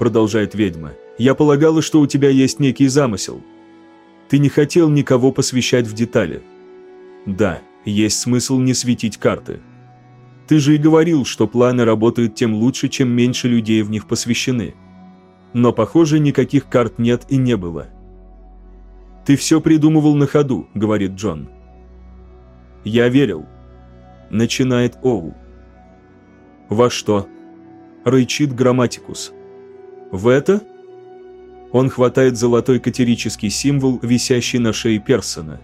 продолжает ведьма, я полагала, что у тебя есть некий замысел. Ты не хотел никого посвящать в детали. Да, есть смысл не светить карты. Ты же и говорил, что планы работают тем лучше, чем меньше людей в них посвящены. Но, похоже, никаких карт нет и не было. «Ты все придумывал на ходу», — говорит Джон. «Я верил», — начинает Оу. «Во что?» — рычит Грамматикус. «В это?» Он хватает золотой катерический символ, висящий на шее Персона.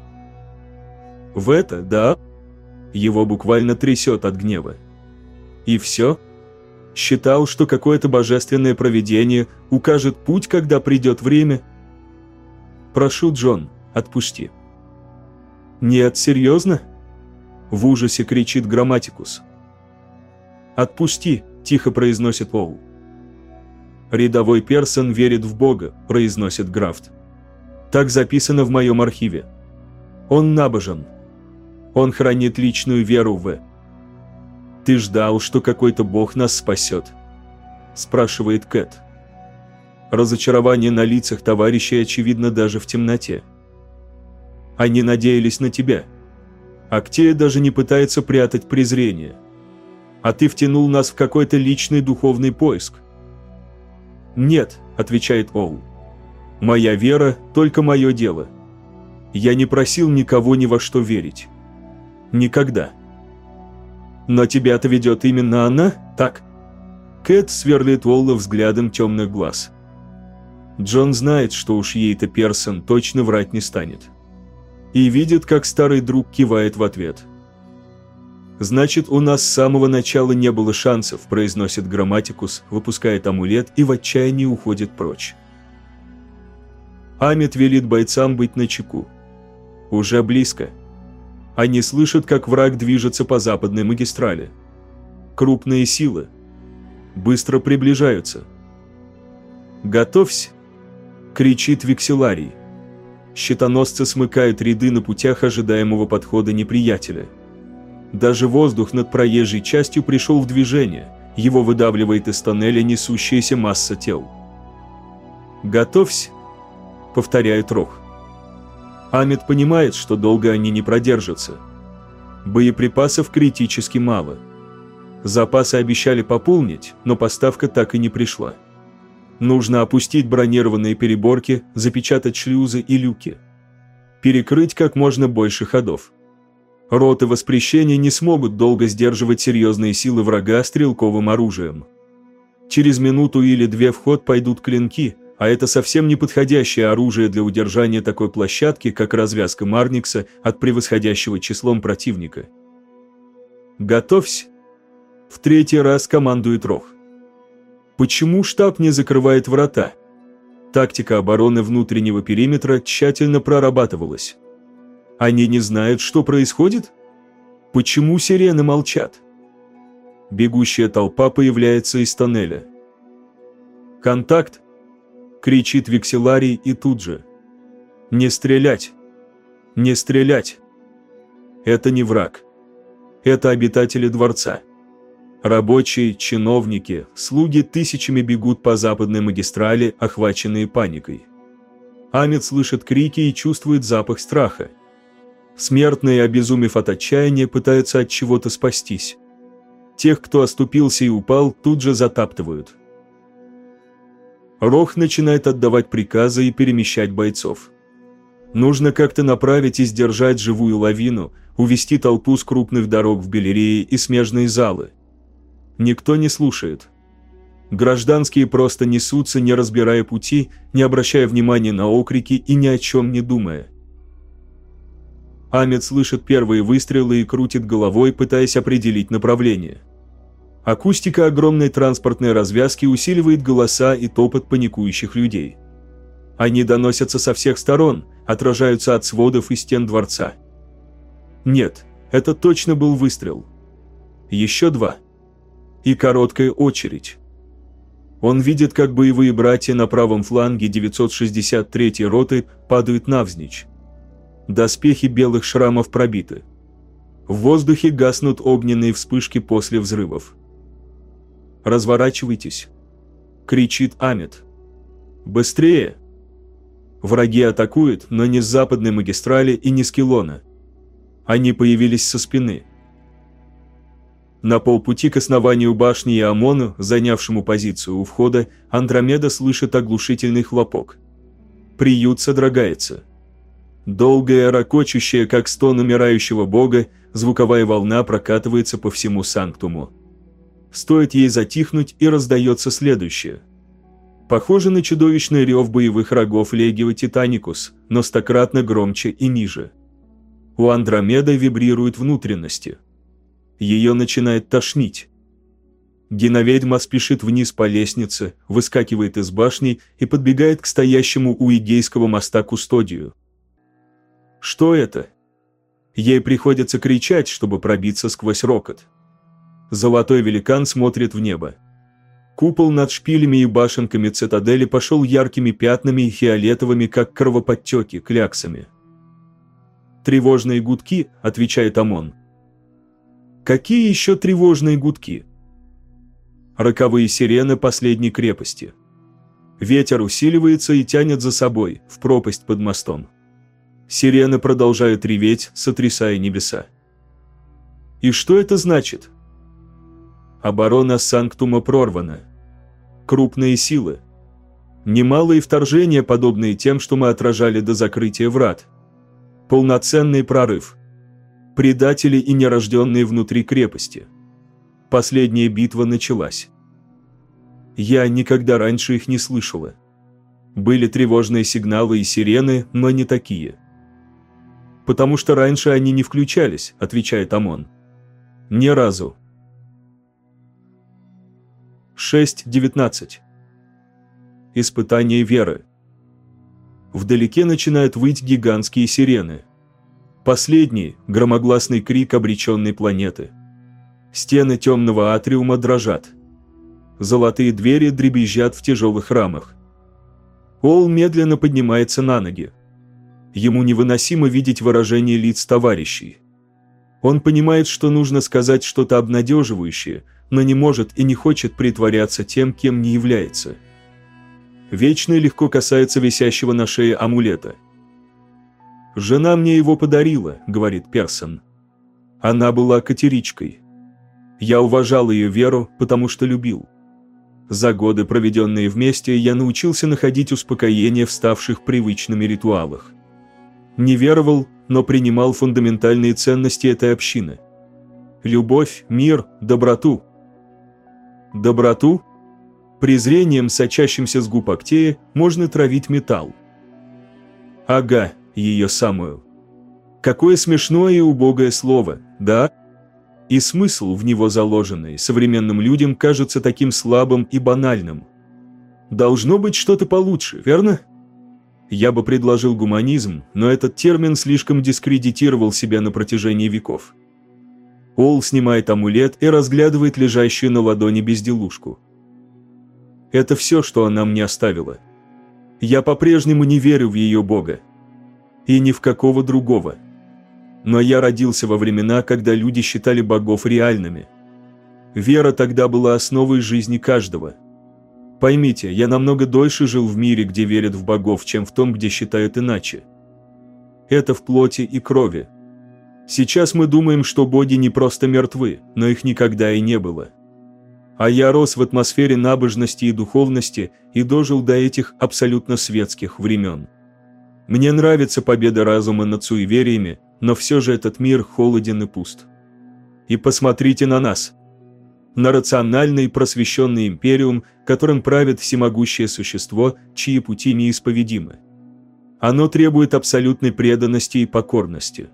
В это, да? Его буквально трясет от гнева. И все? Считал, что какое-то божественное провидение укажет путь, когда придет время? Прошу, Джон, отпусти. Нет, серьезно? В ужасе кричит Грамматикус. «Отпусти», – тихо произносит Оу. «Рядовой Персон верит в Бога», – произносит Графт. «Так записано в моем архиве. Он набожен. Он хранит личную веру в...» «Ты ждал, что какой-то Бог нас спасет?» – спрашивает Кэт. Разочарование на лицах товарищей очевидно даже в темноте. «Они надеялись на тебя», Актея даже не пытается прятать презрение. А ты втянул нас в какой-то личный духовный поиск. «Нет», – отвечает Оу. «Моя вера – только мое дело. Я не просил никого ни во что верить. Никогда». «Но тебя-то ведет именно она, так?» Кэт сверлит Уолла взглядом темных глаз. Джон знает, что уж ей-то Персон точно врать не станет. И видит, как старый друг кивает в ответ. «Значит, у нас с самого начала не было шансов», – произносит Грамматикус, выпускает амулет и в отчаянии уходит прочь. Амит велит бойцам быть начеку. Уже близко. Они слышат, как враг движется по западной магистрали. Крупные силы. Быстро приближаются. «Готовься!» – кричит Викселарий. Щитоносцы смыкают ряды на путях ожидаемого подхода неприятеля – даже воздух над проезжей частью пришел в движение, его выдавливает из тоннеля несущаяся масса тел. «Готовься», — повторяет Рох. Амит понимает, что долго они не продержатся. Боеприпасов критически мало. Запасы обещали пополнить, но поставка так и не пришла. Нужно опустить бронированные переборки, запечатать шлюзы и люки. Перекрыть как можно больше ходов. Роты воспрещения не смогут долго сдерживать серьезные силы врага стрелковым оружием. Через минуту или две в ход пойдут клинки, а это совсем не подходящее оружие для удержания такой площадки, как развязка Марникса от превосходящего числом противника. «Готовься!» В третий раз командует Рох. Почему штаб не закрывает врата? Тактика обороны внутреннего периметра тщательно прорабатывалась. Они не знают, что происходит? Почему сирены молчат? Бегущая толпа появляется из тоннеля. «Контакт!» – кричит Викселарий и тут же. «Не стрелять! Не стрелять!» Это не враг. Это обитатели дворца. Рабочие, чиновники, слуги тысячами бегут по западной магистрали, охваченные паникой. Амит слышит крики и чувствует запах страха. Смертные, обезумев от отчаяния, пытаются от чего-то спастись. Тех, кто оступился и упал, тут же затаптывают. Рох начинает отдавать приказы и перемещать бойцов. Нужно как-то направить и сдержать живую лавину, увести толпу с крупных дорог в галереи и смежные залы. Никто не слушает. Гражданские просто несутся, не разбирая пути, не обращая внимания на окрики и ни о чем не думая. Амит слышит первые выстрелы и крутит головой, пытаясь определить направление. Акустика огромной транспортной развязки усиливает голоса и топот паникующих людей. Они доносятся со всех сторон, отражаются от сводов и стен дворца. Нет, это точно был выстрел. Еще два. И короткая очередь. Он видит, как боевые братья на правом фланге 963-й роты падают навзничь. Доспехи белых шрамов пробиты. В воздухе гаснут огненные вспышки после взрывов. «Разворачивайтесь», – кричит Амит. «Быстрее!» Враги атакуют, но не с западной магистрали и не с Килона. Они появились со спины. На полпути к основанию башни и ОМОНу, занявшему позицию у входа, Андромеда слышит оглушительный хлопок. Приют содрогается. Долгая, ракочущая, как стон умирающего бога, звуковая волна прокатывается по всему санктуму. Стоит ей затихнуть, и раздается следующее. Похоже на чудовищный рев боевых рогов Легио Титаникус, но стократно громче и ниже. У Андромеды вибрируют внутренности. Ее начинает тошнить. Геноведьма спешит вниз по лестнице, выскакивает из башни и подбегает к стоящему у Игейского моста кустодию. Что это? Ей приходится кричать, чтобы пробиться сквозь рокот. Золотой великан смотрит в небо. Купол над шпилями и башенками цитадели пошел яркими пятнами и фиолетовыми, как кровоподтеки, кляксами. «Тревожные гудки», — отвечает ОМОН. «Какие еще тревожные гудки?» Роковые сирены последней крепости. Ветер усиливается и тянет за собой, в пропасть под мостом. Сирены продолжают реветь, сотрясая небеса. И что это значит? Оборона Санктума прорвана. Крупные силы. Немалые вторжения, подобные тем, что мы отражали до закрытия врат. Полноценный прорыв. Предатели и нерожденные внутри крепости. Последняя битва началась. Я никогда раньше их не слышала. Были тревожные сигналы и сирены, но не такие – «Потому что раньше они не включались», – отвечает ОМОН. «Ни разу». 6.19. Испытание веры. Вдалеке начинают выть гигантские сирены. Последний – громогласный крик обреченной планеты. Стены темного атриума дрожат. Золотые двери дребезжат в тяжелых рамах. Ол медленно поднимается на ноги. Ему невыносимо видеть выражение лиц товарищей. Он понимает, что нужно сказать что-то обнадеживающее, но не может и не хочет притворяться тем, кем не является. Вечный легко касается висящего на шее амулета. «Жена мне его подарила», — говорит Персон. Она была катеричкой. Я уважал ее веру, потому что любил. За годы, проведенные вместе, я научился находить успокоение в ставших привычными ритуалах не веровал, но принимал фундаментальные ценности этой общины. Любовь, мир, доброту. Доброту? Презрением, сочащимся с губ Актея, можно травить металл. Ага, ее самую. Какое смешное и убогое слово, да? И смысл в него заложенный современным людям кажется таким слабым и банальным. Должно быть что-то получше, верно? Я бы предложил гуманизм, но этот термин слишком дискредитировал себя на протяжении веков. Ол снимает амулет и разглядывает лежащую на ладони безделушку. Это все, что она мне оставила. Я по-прежнему не верю в ее бога. И ни в какого другого. Но я родился во времена, когда люди считали богов реальными. Вера тогда была основой жизни каждого – Поймите, я намного дольше жил в мире, где верят в богов, чем в том, где считают иначе. Это в плоти и крови. Сейчас мы думаем, что боги не просто мертвы, но их никогда и не было. А я рос в атмосфере набожности и духовности и дожил до этих абсолютно светских времен. Мне нравится победа разума над суевериями, но все же этот мир холоден и пуст. И посмотрите на нас – на рациональный просвещенный империум, которым правит всемогущее существо, чьи пути неисповедимы. Оно требует абсолютной преданности и покорности.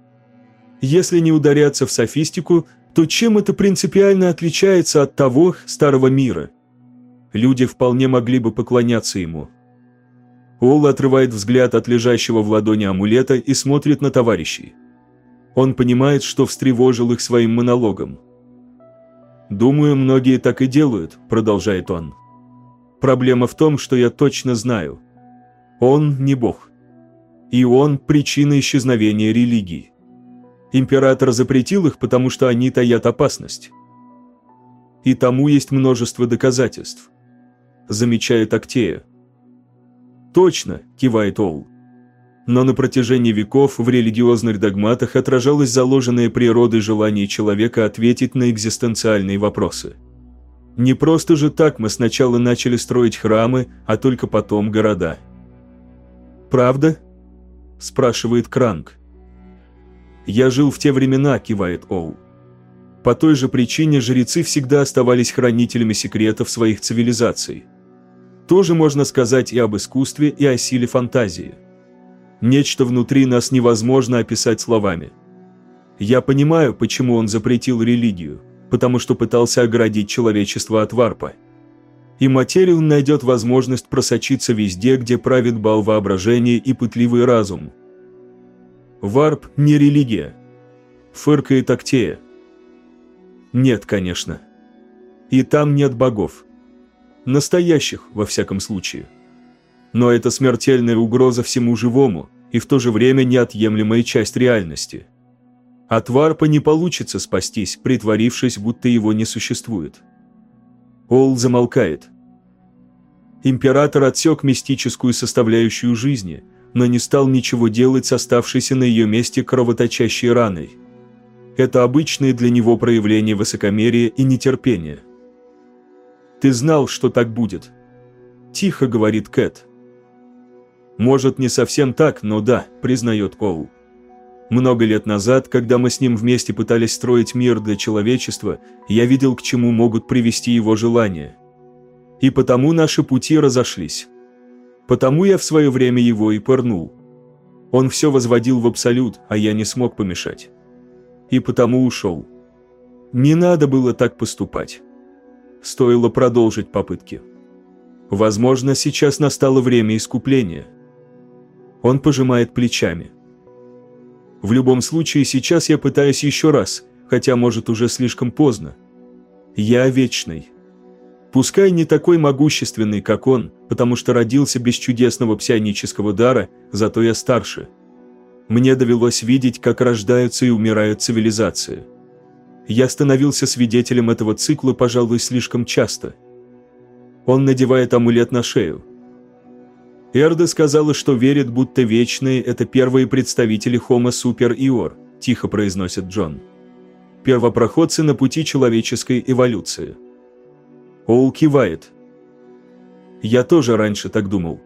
Если не ударяться в софистику, то чем это принципиально отличается от того старого мира? Люди вполне могли бы поклоняться ему. Ол отрывает взгляд от лежащего в ладони амулета и смотрит на товарищей. Он понимает, что встревожил их своим монологом. «Думаю, многие так и делают», – продолжает он. «Проблема в том, что я точно знаю. Он не Бог. И он – причина исчезновения религии. Император запретил их, потому что они таят опасность. И тому есть множество доказательств. замечает Актея. «Точно», – кивает Ол. Но на протяжении веков в религиозных догматах отражалось заложенное природой желание человека ответить на экзистенциальные вопросы. Не просто же так мы сначала начали строить храмы, а только потом города. «Правда?» – спрашивает Кранк. «Я жил в те времена», – кивает Оу. По той же причине жрецы всегда оставались хранителями секретов своих цивилизаций. Тоже можно сказать и об искусстве, и о силе фантазии. Нечто внутри нас невозможно описать словами. Я понимаю, почему он запретил религию, потому что пытался оградить человечество от варпа. И Материум найдет возможность просочиться везде, где правит бал воображения и пытливый разум. Варп не религия. Фыркает Актея. Нет, конечно. И там нет богов. Настоящих, во всяком случае. Но это смертельная угроза всему живому и в то же время неотъемлемая часть реальности. От варпа не получится спастись, притворившись, будто его не существует. Ол замолкает. Император отсек мистическую составляющую жизни, но не стал ничего делать с оставшейся на ее месте кровоточащей раной. Это обычные для него проявления высокомерия и нетерпения. «Ты знал, что так будет?» Тихо говорит Кэт. «Может, не совсем так, но да», признает Коул. Много лет назад, когда мы с ним вместе пытались строить мир для человечества, я видел, к чему могут привести его желания. И потому наши пути разошлись. Потому я в свое время его и пырнул. Он все возводил в абсолют, а я не смог помешать и потому ушел. Не надо было так поступать. Стоило продолжить попытки. Возможно, сейчас настало время искупления. Он пожимает плечами. В любом случае, сейчас я пытаюсь еще раз, хотя, может, уже слишком поздно. Я вечный. Пускай не такой могущественный, как он, потому что родился без чудесного псионического дара, зато я старше – мне довелось видеть, как рождаются и умирают цивилизации. Я становился свидетелем этого цикла, пожалуй, слишком часто. Он надевает амулет на шею. Эрда сказала, что верит, будто вечные – это первые представители Homo Super Ior, тихо произносит Джон. Первопроходцы на пути человеческой эволюции. Оул кивает. Я тоже раньше так думал.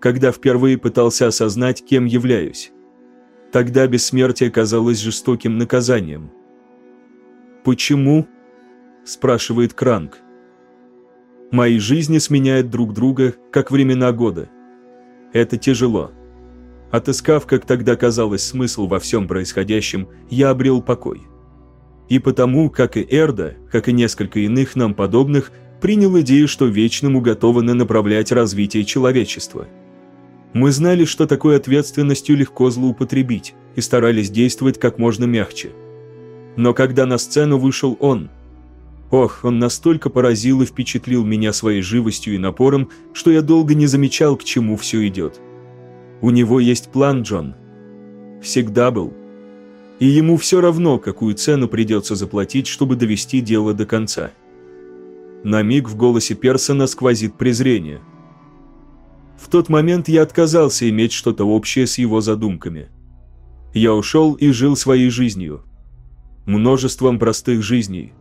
Когда впервые пытался осознать, кем являюсь. Тогда бессмертие казалось жестоким наказанием. «Почему?» – спрашивает Кранк. «Мои жизни сменяют друг друга, как времена года. Это тяжело. Отыскав, как тогда казалось, смысл во всем происходящем, я обрел покой. И потому, как и Эрда, как и несколько иных нам подобных, принял идею, что вечному готовы направлять развитие человечества – мы знали, что такой ответственностью легко злоупотребить, и старались действовать как можно мягче. Но когда на сцену вышел он, ох, он настолько поразил и впечатлил меня своей живостью и напором, что я долго не замечал, к чему все идет. У него есть план, Джон. Всегда был. И ему все равно, какую цену придется заплатить, чтобы довести дело до конца. На миг в голосе Персона сквозит презрение – в тот момент я отказался иметь что-то общее с его задумками. Я ушел и жил своей жизнью. Множеством простых жизней.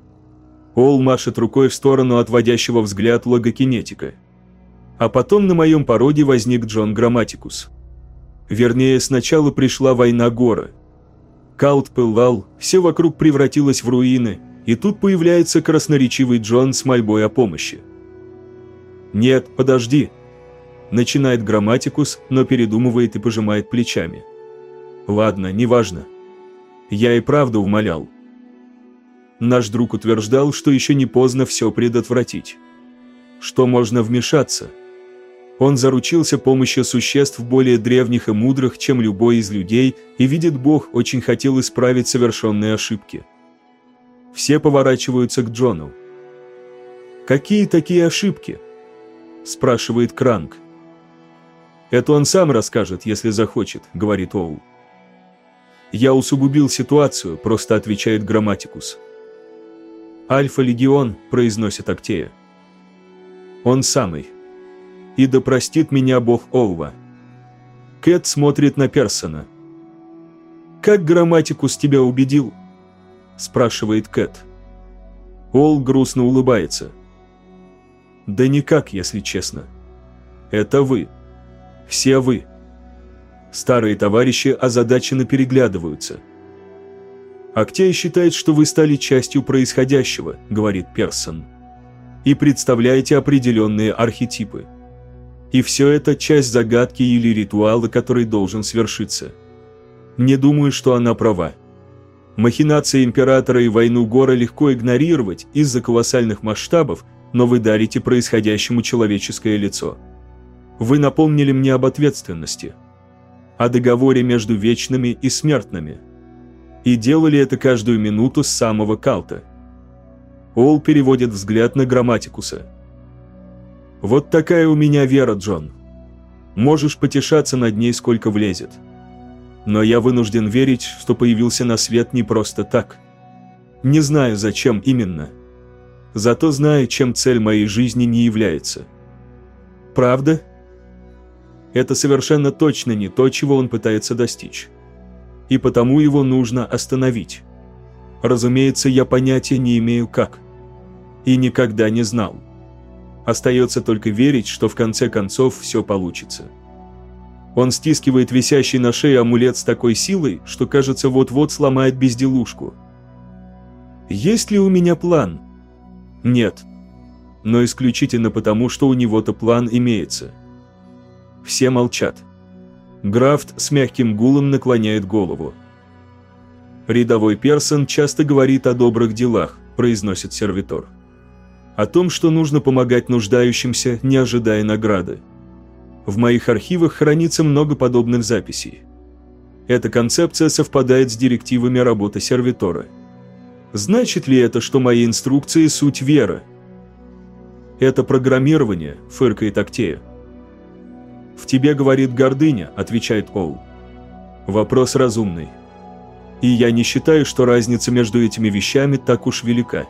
Ол машет рукой в сторону отводящего взгляд логокинетика. А потом на моем породе возник Джон Грамматикус. Вернее, сначала пришла война Гора. Каут пылал, все вокруг превратилось в руины, и тут появляется красноречивый Джон с мольбой о помощи. «Нет, подожди», Начинает грамматикус, но передумывает и пожимает плечами. Ладно, неважно. Я и правду умолял. Наш друг утверждал, что еще не поздно все предотвратить. Что можно вмешаться. Он заручился помощью существ более древних и мудрых, чем любой из людей, и, видит Бог, очень хотел исправить совершенные ошибки. Все поворачиваются к Джону. «Какие такие ошибки?» – спрашивает Кранк. «Это он сам расскажет, если захочет», — говорит Оу. «Я усугубил ситуацию», — просто отвечает Грамматикус. «Альфа-легион», — произносит Актея. Он самый. И да простит меня бог Олва. Кэт смотрит на Персона. «Как грамматикус тебя убедил?» спрашивает Кэт. Ол грустно улыбается. «Да никак, если честно. Это вы. Все вы». Старые товарищи озадаченно переглядываются. «Актея считает, что вы стали частью происходящего», — говорит Персон. «И представляете определенные архетипы. И все это часть загадки или ритуала, который должен свершиться. Не думаю, что она права. Махинации императора и войну Гора легко игнорировать из-за колоссальных масштабов, но вы дарите происходящему человеческое лицо. Вы напомнили мне об ответственности, о договоре между вечными и смертными. И делали это каждую минуту с самого Калта. Ол переводит взгляд на грамматикуса. «Вот такая у меня вера, Джон. Можешь потешаться над ней, сколько влезет» но я вынужден верить, что появился на свет не просто так. Не знаю, зачем именно. Зато знаю, чем цель моей жизни не является. Правда? Это совершенно точно не то, чего он пытается достичь. И потому его нужно остановить. Разумеется, я понятия не имею как. И никогда не знал. Остается только верить, что в конце концов все получится. Он стискивает висящий на шее амулет с такой силой, что кажется вот-вот сломает безделушку. Есть ли у меня план? Нет. Но исключительно потому, что у него-то план имеется. Все молчат. Графт с мягким гулом наклоняет голову. «Рядовой Персон часто говорит о добрых делах», – произносит сервитор. «О том, что нужно помогать нуждающимся, не ожидая награды. В моих архивах хранится много подобных записей. Эта концепция совпадает с директивами работы сервитора. Значит ли это, что мои инструкции – суть вера? Это программирование, фыркает Актея. «В тебе говорит гордыня», – отвечает Ол. Вопрос разумный. И я не считаю, что разница между этими вещами так уж велика.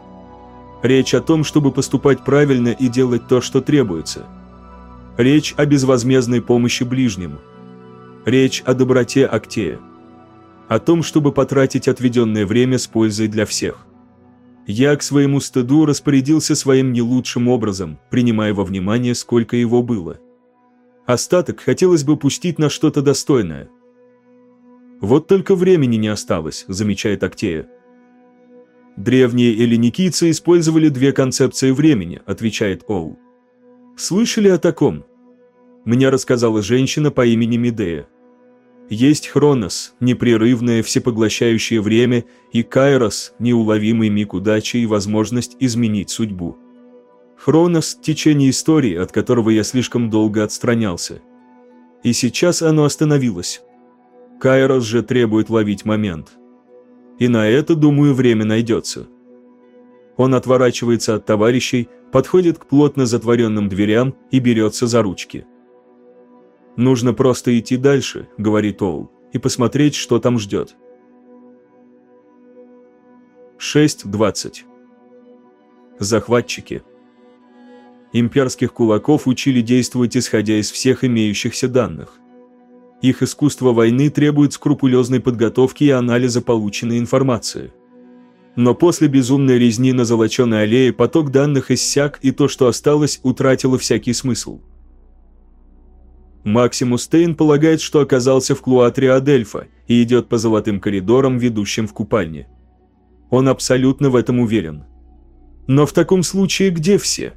Речь о том, чтобы поступать правильно и делать то, что требуется – Речь о безвозмездной помощи ближним. Речь о доброте Актея. О том, чтобы потратить отведенное время с пользой для всех. Я к своему стыду распорядился своим не лучшим образом, принимая во внимание, сколько его было. Остаток хотелось бы пустить на что-то достойное. Вот только времени не осталось, замечает Актея. Древние эллиникийцы использовали две концепции времени, отвечает Оу. Слышали о таком? Мне рассказала женщина по имени Медея. Есть Хронос, непрерывное всепоглощающее время, и Кайрос, неуловимый миг удачи и возможность изменить судьбу. Хронос – течение истории, от которого я слишком долго отстранялся. И сейчас оно остановилось. Кайрос же требует ловить момент. И на это, думаю, время найдется. Он отворачивается от товарищей, подходит к плотно затворенным дверям и берется за ручки. «Нужно просто идти дальше», — говорит Оул, — «и посмотреть, что там ждет». 6.20 Захватчики Имперских кулаков учили действовать исходя из всех имеющихся данных. Их искусство войны требует скрупулезной подготовки и анализа полученной информации – но после безумной резни на Золоченой аллее поток данных иссяк, и то, что осталось, утратило всякий смысл. Максимус Тейн полагает, что оказался в клуатре Адельфа и идет по золотым коридорам, ведущим в купальне. Он абсолютно в этом уверен. Но в таком случае где все?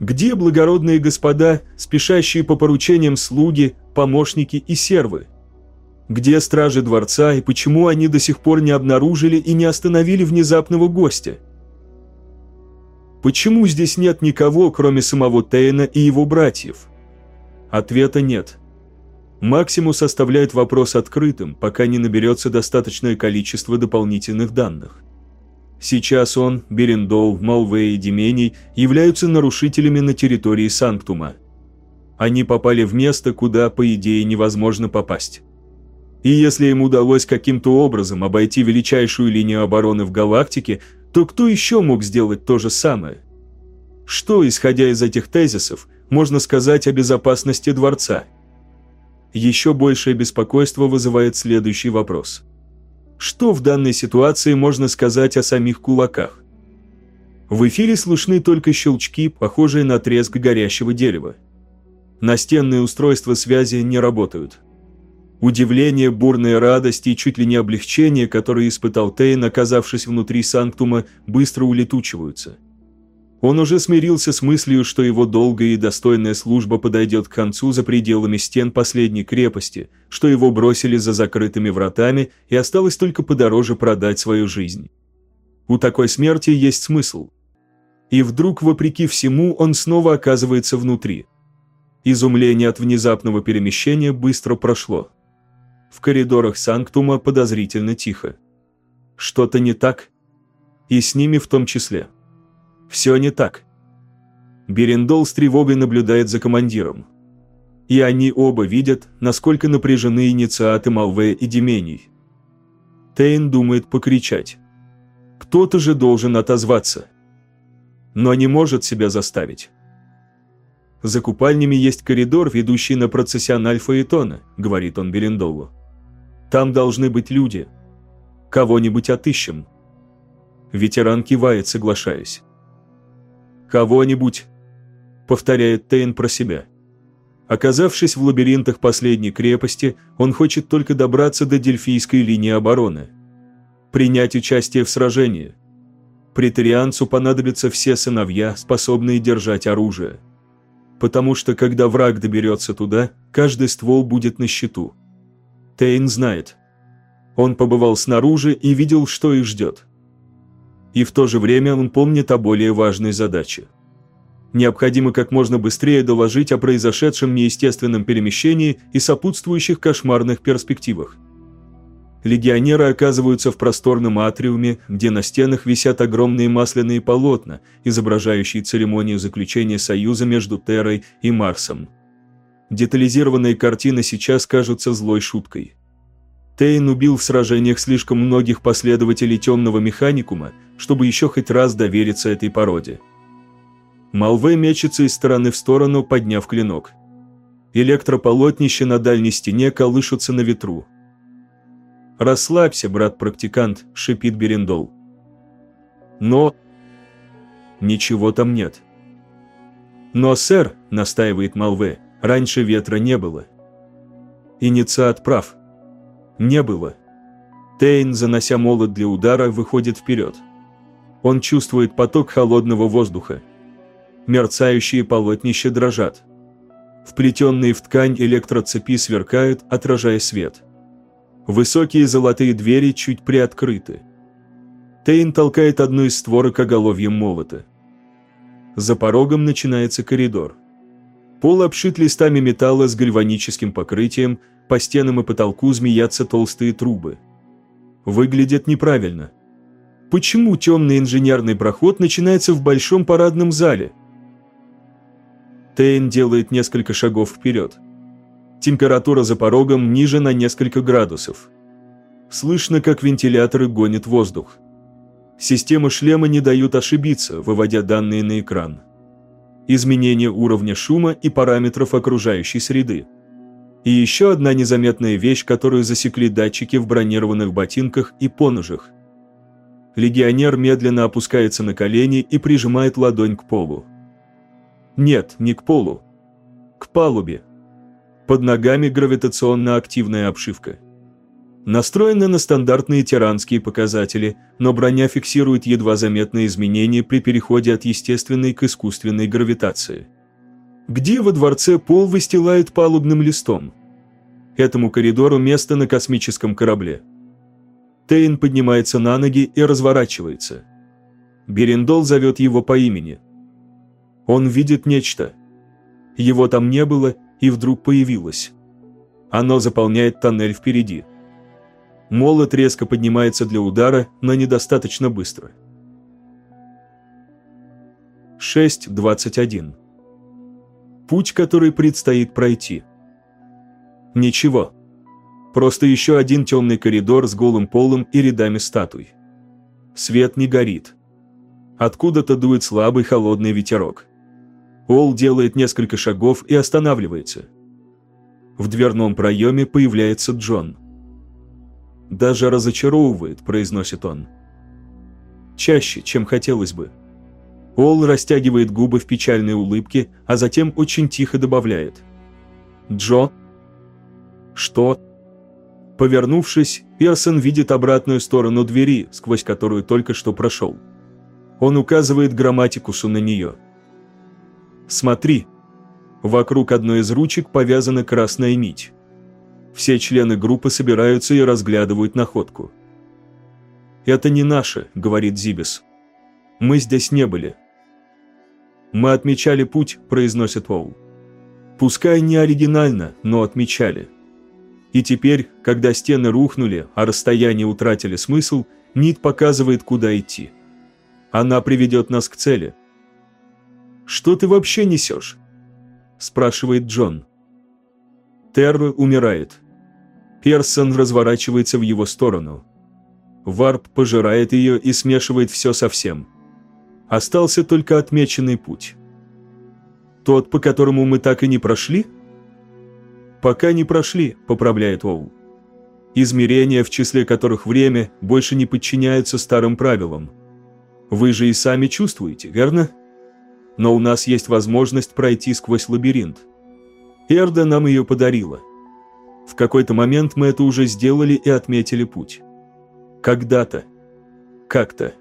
Где благородные господа, спешащие по поручениям слуги, помощники и сервы? Где стражи дворца и почему они до сих пор не обнаружили и не остановили внезапного гостя? Почему здесь нет никого, кроме самого Тейна и его братьев? Ответа нет. Максимус оставляет вопрос открытым, пока не наберется достаточное количество дополнительных данных. Сейчас он, Берендол, Малвей и Демений являются нарушителями на территории Санктума. Они попали в место, куда, по идее, невозможно попасть. И если им удалось каким-то образом обойти величайшую линию обороны в галактике, то кто еще мог сделать то же самое? Что, исходя из этих тезисов, можно сказать о безопасности дворца? Еще большее беспокойство вызывает следующий вопрос. Что в данной ситуации можно сказать о самих кулаках? В эфире слышны только щелчки, похожие на треск горящего дерева. Настенные устройства связи не работают. Удивление, бурная радость и чуть ли не облегчение, которое испытал Тейн, оказавшись внутри Санктума, быстро улетучиваются. Он уже смирился с мыслью, что его долгая и достойная служба подойдет к концу за пределами стен последней крепости, что его бросили за закрытыми вратами и осталось только подороже продать свою жизнь. У такой смерти есть смысл. И вдруг, вопреки всему, он снова оказывается внутри. Изумление от внезапного перемещения быстро прошло. В коридорах Санктума подозрительно тихо. Что-то не так? И с ними в том числе. Все не так. Берендол с тревогой наблюдает за командиром. И они оба видят, насколько напряжены инициаты Малве и Демений. Тейн думает покричать. Кто-то же должен отозваться. Но не может себя заставить. За купальнями есть коридор, ведущий на процессиональ Фаэтона, говорит он Берендолу. Там должны быть люди. Кого-нибудь отыщем. Ветеран кивает, соглашаясь. «Кого-нибудь», — повторяет Тейн про себя. Оказавшись в лабиринтах последней крепости, он хочет только добраться до Дельфийской линии обороны. Принять участие в сражении. Претарианцу понадобятся все сыновья, способные держать оружие. Потому что, когда враг доберется туда, каждый ствол будет на счету. Тейн знает. Он побывал снаружи и видел, что их ждет. И в то же время он помнит о более важной задаче. Необходимо как можно быстрее доложить о произошедшем неестественном перемещении и сопутствующих кошмарных перспективах. Легионеры оказываются в просторном атриуме, где на стенах висят огромные масляные полотна, изображающие церемонию заключения союза между Террой и Марсом. Детализированные картины сейчас кажутся злой шуткой. Тейн убил в сражениях слишком многих последователей темного механикума, чтобы еще хоть раз довериться этой породе. Малве мечется из стороны в сторону, подняв клинок. Электрополотнища на дальней стене колышутся на ветру. «Расслабься, брат-практикант», — шипит Берендол. «Но...» «Ничего там нет». «Но, сэр», — настаивает Малве, — «раньше ветра не было». Инициат прав. Не было. Тейн, занося молот для удара, выходит вперед. Он чувствует поток холодного воздуха. Мерцающие полотнища дрожат. Вплетенные в ткань электроцепи сверкают, отражая свет. Высокие золотые двери чуть приоткрыты. Тейн толкает одну из створок оголовьем молота. За порогом начинается коридор. Пол обшит листами металла с гальваническим покрытием, по стенам и потолку змеятся толстые трубы. Выглядит неправильно. Почему темный инженерный проход начинается в большом парадном зале? Тейн делает несколько шагов вперед. Температура за порогом ниже на несколько градусов. Слышно, как вентиляторы гонят воздух. Системы шлема не дают ошибиться, выводя данные на экран. Изменение уровня шума и параметров окружающей среды. И еще одна незаметная вещь, которую засекли датчики в бронированных ботинках и поножах. Легионер медленно опускается на колени и прижимает ладонь к полу. Нет, не к полу. К палубе. Под ногами гравитационно активная обшивка. Настроена на стандартные тиранские показатели, но броня фиксирует едва заметные изменения при переходе от естественной к искусственной гравитации где во дворце пол выстилают палубным листом. Этому коридору место на космическом корабле. Тейн поднимается на ноги и разворачивается. Берендол зовет его по имени. Он видит нечто. Его там не было и вдруг появилось. Оно заполняет тоннель впереди. Молот резко поднимается для удара, но недостаточно быстро. 6.21 Путь, который предстоит пройти. Ничего. Просто еще один темный коридор с голым полом и рядами статуй. Свет не горит. Откуда-то дует слабый холодный ветерок. Ол делает несколько шагов и останавливается. В дверном проеме появляется Джон. «Даже разочаровывает», – произносит он. «Чаще, чем хотелось бы». Ол растягивает губы в печальной улыбке, а затем очень тихо добавляет. «Джо?» «Что?» Повернувшись, Пирсон видит обратную сторону двери, сквозь которую только что прошел. Он указывает грамматикусу на нее. «Смотри!» Вокруг одной из ручек повязана красная нить. Все члены группы собираются и разглядывают находку. «Это не наше», — говорит Зибис. «Мы здесь не были». «Мы отмечали путь», — произносит Оул. «Пускай не оригинально, но отмечали». И теперь, когда стены рухнули, а расстояния утратили смысл, нить показывает, куда идти. Она приведет нас к цели. «Что ты вообще несешь?» – спрашивает Джон. Терра умирает. Персон разворачивается в его сторону. Варп пожирает ее и смешивает все со всем. Остался только отмеченный путь. Тот, по которому мы так и не прошли? Пока не прошли, поправляет Оу. Измерения, в числе которых время, больше не подчиняются старым правилам. Вы же и сами чувствуете, верно? Но у нас есть возможность пройти сквозь лабиринт. Эрда нам ее подарила. В какой-то момент мы это уже сделали и отметили путь. Когда-то. Как-то.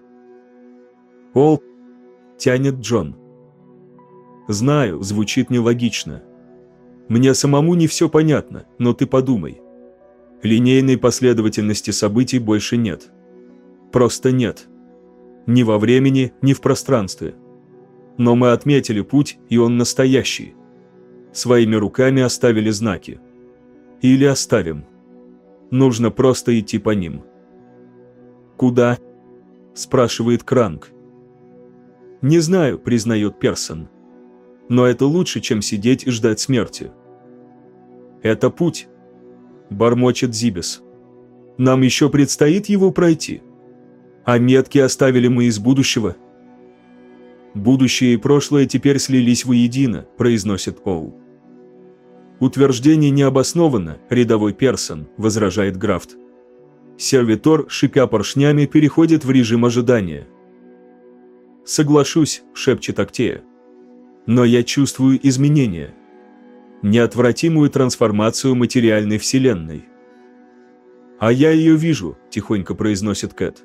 Ол тянет Джон. Знаю, звучит нелогично. Мне самому не все понятно, но ты подумай. Линейной последовательности событий больше нет. Просто нет. Ни во времени, ни в пространстве. Но мы отметили путь, и он настоящий. Своими руками оставили знаки. Или оставим. Нужно просто идти по ним. «Куда?» – спрашивает Кранк. «Не знаю», – признает Персон. «Но это лучше, чем сидеть и ждать смерти». «Это путь», – бормочет Зибис. «Нам еще предстоит его пройти. А метки оставили мы из будущего». «Будущее и прошлое теперь слились воедино», – произносит Оу. «Утверждение не обосновано, рядовой Персон», – возражает Графт. Сервитор, шипя поршнями, переходит в режим ожидания. «Соглашусь», – шепчет Актея. «Но я чувствую изменения. Неотвратимую трансформацию материальной вселенной». «А я ее вижу», – тихонько произносит Кэт.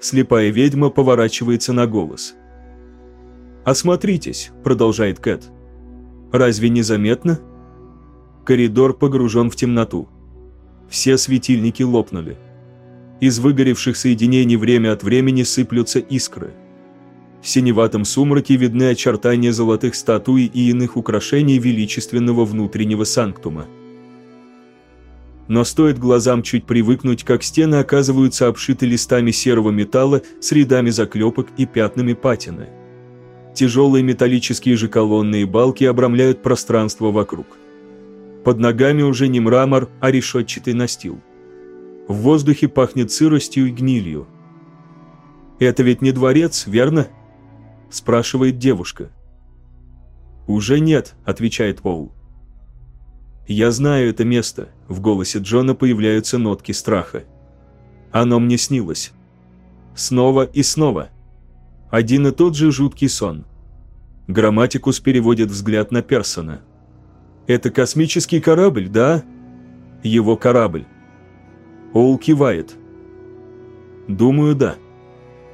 Слепая ведьма поворачивается на голос. «Осмотритесь», – продолжает Кэт. «Разве не заметно?» Коридор погружен в темноту. Все светильники лопнули. Из выгоревших соединений время от времени сыплются искры. В синеватом сумраке видны очертания золотых статуй и иных украшений величественного внутреннего санктума. Но стоит глазам чуть привыкнуть, как стены оказываются обшиты листами серого металла с рядами заклепок и пятнами патины. Тяжелые металлические же колонны и балки обрамляют пространство вокруг. Под ногами уже не мрамор, а решетчатый настил. В воздухе пахнет сыростью и гнилью. «Это ведь не дворец, верно?» – спрашивает девушка. «Уже нет», – отвечает Пол. «Я знаю это место», – в голосе Джона появляются нотки страха. «Оно мне снилось. Снова и снова. Один и тот же жуткий сон». Грамматикус переводит взгляд на Персона – это космический корабль, да? Его корабль. Ол кивает. Думаю, да.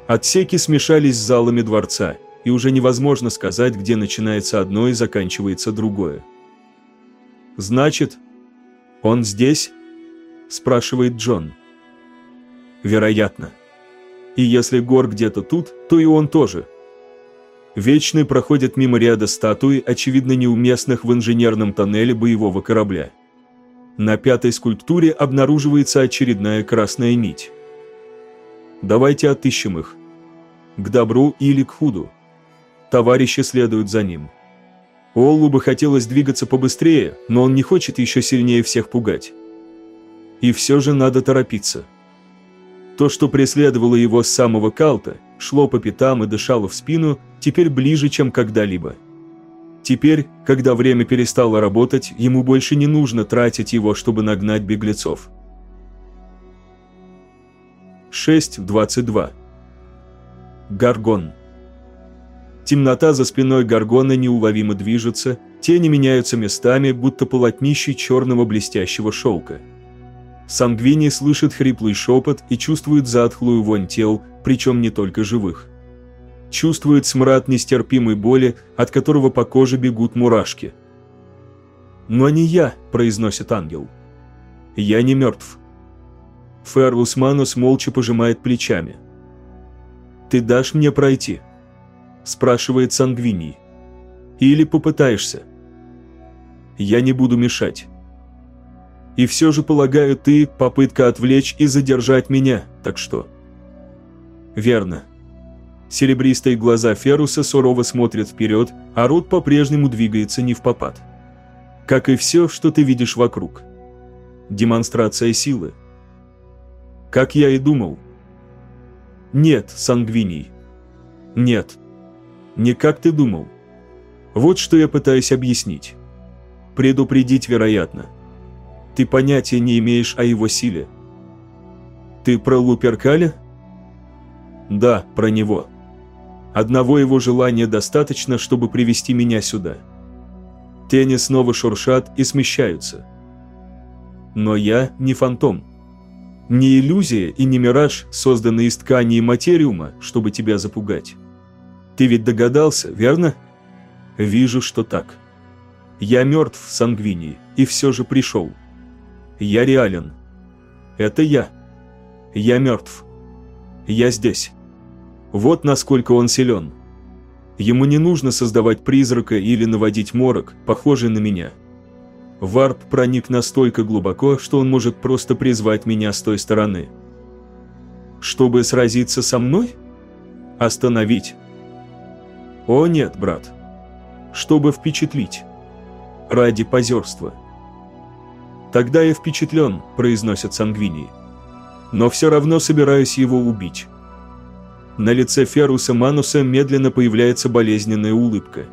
Отсеки смешались с залами дворца, и уже невозможно сказать, где начинается одно и заканчивается другое. «Значит, он здесь?» – спрашивает Джон. «Вероятно. И если Гор где-то тут, то и он тоже», Вечный проходит мимо ряда статуй, очевидно неуместных в инженерном тоннеле боевого корабля. На пятой скульптуре обнаруживается очередная красная нить. Давайте отыщем их. К добру или к худу. Товарищи следуют за ним. Оллу бы хотелось двигаться побыстрее, но он не хочет еще сильнее всех пугать. И все же надо торопиться. То, что преследовало его с самого Калта – шло по пятам и дышало в спину, теперь ближе, чем когда-либо. Теперь, когда время перестало работать, ему больше не нужно тратить его, чтобы нагнать беглецов. 6.22 Гаргон Темнота за спиной Гаргона неуловимо движется, тени меняются местами, будто полотнище черного блестящего шелка. Сангвини слышит хриплый шепот и чувствует затхлую вонь тел, причем не только живых. Чувствует смрад нестерпимой боли, от которого по коже бегут мурашки. «Но не я», – произносит ангел. «Я не мертв». Ферлус Манус молча пожимает плечами. «Ты дашь мне пройти?» Спрашивает Сангвиний. Или попытаешься? Я не буду мешать. И все же, полагаю, ты попытка отвлечь и задержать меня, так что... Верно. Серебристые глаза Феруса сурово смотрят вперед, а рот по-прежнему двигается не в попад. Как и все, что ты видишь вокруг. Демонстрация силы. Как я и думал. Нет, Сангвиний. Нет. Не как ты думал. Вот что я пытаюсь объяснить. Предупредить, вероятно. Ты понятия не имеешь о его силе. Ты про Луперкаля? Да, про него. Одного его желания достаточно, чтобы привести меня сюда. Тени снова шуршат и смещаются. Но я не фантом. Не иллюзия и не мираж, созданный из ткани и материума, чтобы тебя запугать. Ты ведь догадался, верно? Вижу, что так. Я мертв в Сангвинии, и все же пришел. Я реален. Это я. Я мертв. Я здесь. Вот насколько он силен. Ему не нужно создавать призрака или наводить морок, похожий на меня. Варп проник настолько глубоко, что он может просто призвать меня с той стороны. Чтобы сразиться со мной? Остановить. О нет, брат. Чтобы впечатлить. Ради позерства. Тогда я впечатлен, произносят Сангвини. Но все равно собираюсь его убить. На лице Феруса Мануса медленно появляется болезненная улыбка.